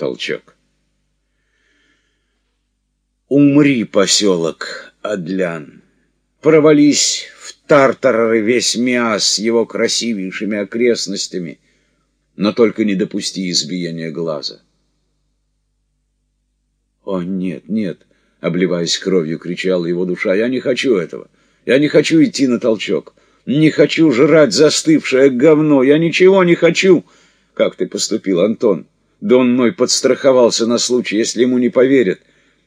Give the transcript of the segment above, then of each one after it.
толчок. Умри, поселок Адлян, провались в Тартарары весь Миас с его красивейшими окрестностями, но только не допусти избиения глаза. «О, нет, нет!» — обливаясь кровью, кричала его душа. «Я не хочу этого! Я не хочу идти на толчок! Не хочу жрать застывшее говно! Я ничего не хочу!» «Как ты поступил, Антон?» Дон Ной подстраховался на случай, если ему не поверят.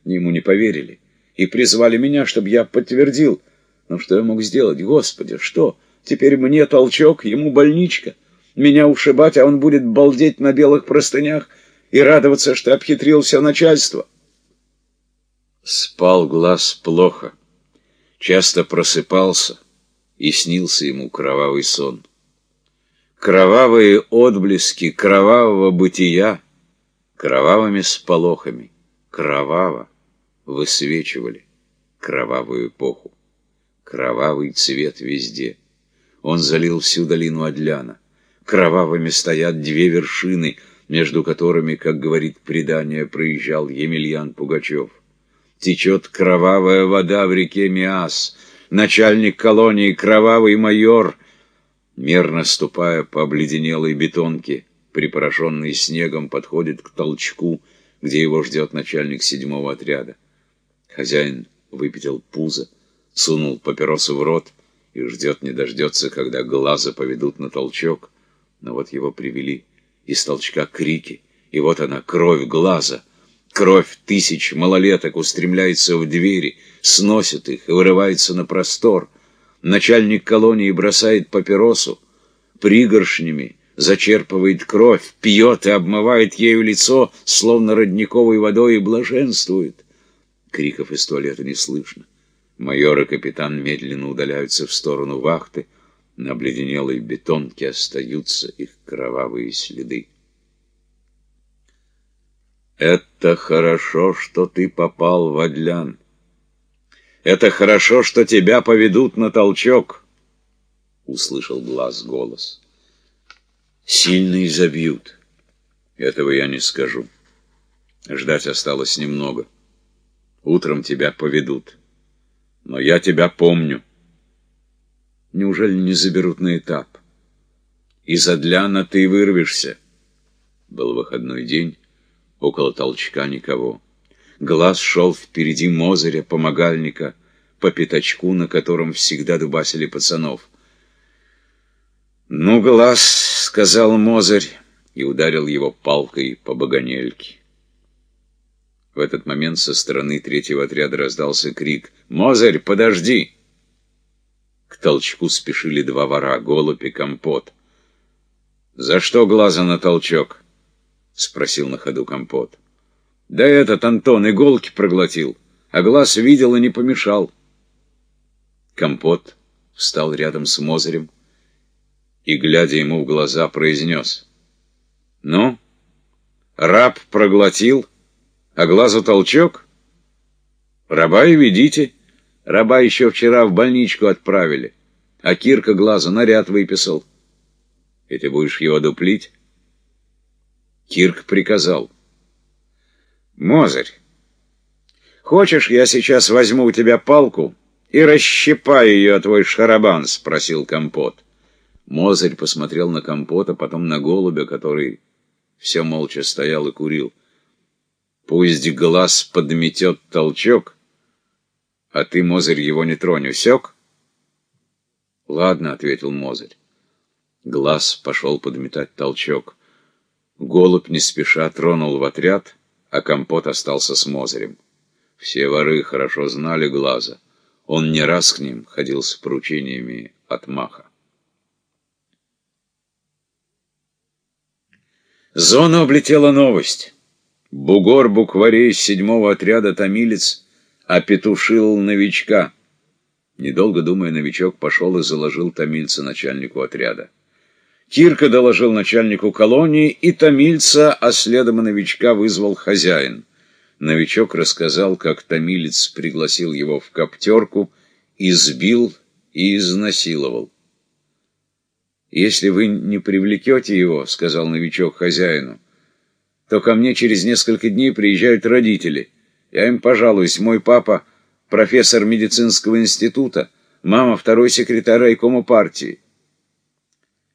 Ему не поверили. И призвали меня, чтобы я подтвердил. Но что я мог сделать? Господи, что? Теперь мне толчок, ему больничка. Меня ушибать, а он будет балдеть на белых простынях и радоваться, что обхитрил все начальство. Спал глаз плохо, часто просыпался, и снился ему кровавый сон. Кровавые отблески кровавого бытия кровавыми сполохами, кроваво высвечивали кровавую эпоху, кровавый цвет везде. Он залил всю долину Адляна. Кровавыми стоят две вершины, между которыми, как говорит предание, проезжал Емельян Пугачев течет кровавая вода в реке Миас. Начальник колонии, кровавый майор, мерно ступая по обледенелой бетонке, припорошенный снегом, подходит к толчку, где его ждет начальник седьмого отряда. Хозяин выпятил пузо, сунул папиросу в рот и ждет не дождется, когда глаза поведут на толчок. Но вот его привели, из толчка крики, и вот она, кровь глаза — Кровь тысяч малолеток устремляется в двери, сносит их и вырывается на простор. Начальник колонии бросает папиросу, пригоршнями зачерпывает кровь, пьет и обмывает ею лицо, словно родниковой водой, и блаженствует. Криков из туалета не слышно. Майор и капитан медленно удаляются в сторону вахты. На обледенелой бетонке остаются их кровавые следы. Это хорошо, что ты попал в Адлян. Это хорошо, что тебя поведут на толчок, — услышал глаз голос. Сильно изобьют. Этого я не скажу. Ждать осталось немного. Утром тебя поведут. Но я тебя помню. Неужели не заберут на этап? Из Адляна ты вырвешься. Был выходной день. Около толчка никого. Глаз шел впереди Мозыря, помогальника, по пятачку, на котором всегда дубасили пацанов. «Ну, глаз!» — сказал Мозырь и ударил его палкой по баганельке. В этот момент со стороны третьего отряда раздался крик «Мозырь, подожди!» К толчку спешили два вора, голубь и компот. «За что глаза на толчок?» — спросил на ходу компот. «Да этот Антон иголки проглотил, а глаз видел и не помешал». Компот встал рядом с Мозырем и, глядя ему в глаза, произнес. «Ну, раб проглотил, а глазу толчок? Раба и ведите. Раба еще вчера в больничку отправили, а Кирка глаза наряд выписал. И ты будешь его дуплить?» Кирк приказал. «Мозырь, хочешь, я сейчас возьму у тебя палку и расщипаю ее, твой шарабан?» — спросил Компот. Мозырь посмотрел на Компота, потом на голубя, который все молча стоял и курил. «Пусть глаз подметет толчок, а ты, Мозырь, его не тронь, усек?» «Ладно», — ответил Мозырь. Глаз пошел подметать толчок. Голубь не спеша тронул в отряд, а компот остался с Мозырем. Все воры хорошо знали глаза. Он не раз к ним ходил с поручениями от Маха. Зону облетела новость. Бугор букварей седьмого отряда «Томилец» опетушил новичка. Недолго думая, новичок пошел и заложил томильца начальнику отряда. Кирка доложил начальнику колонии, и томильца, а следом и новичка вызвал хозяин. Новичок рассказал, как томилец пригласил его в коптерку, избил и изнасиловал. «Если вы не привлекете его, — сказал новичок хозяину, — то ко мне через несколько дней приезжают родители. Я им пожалуюсь, мой папа профессор медицинского института, мама второй секретарь райкома партии.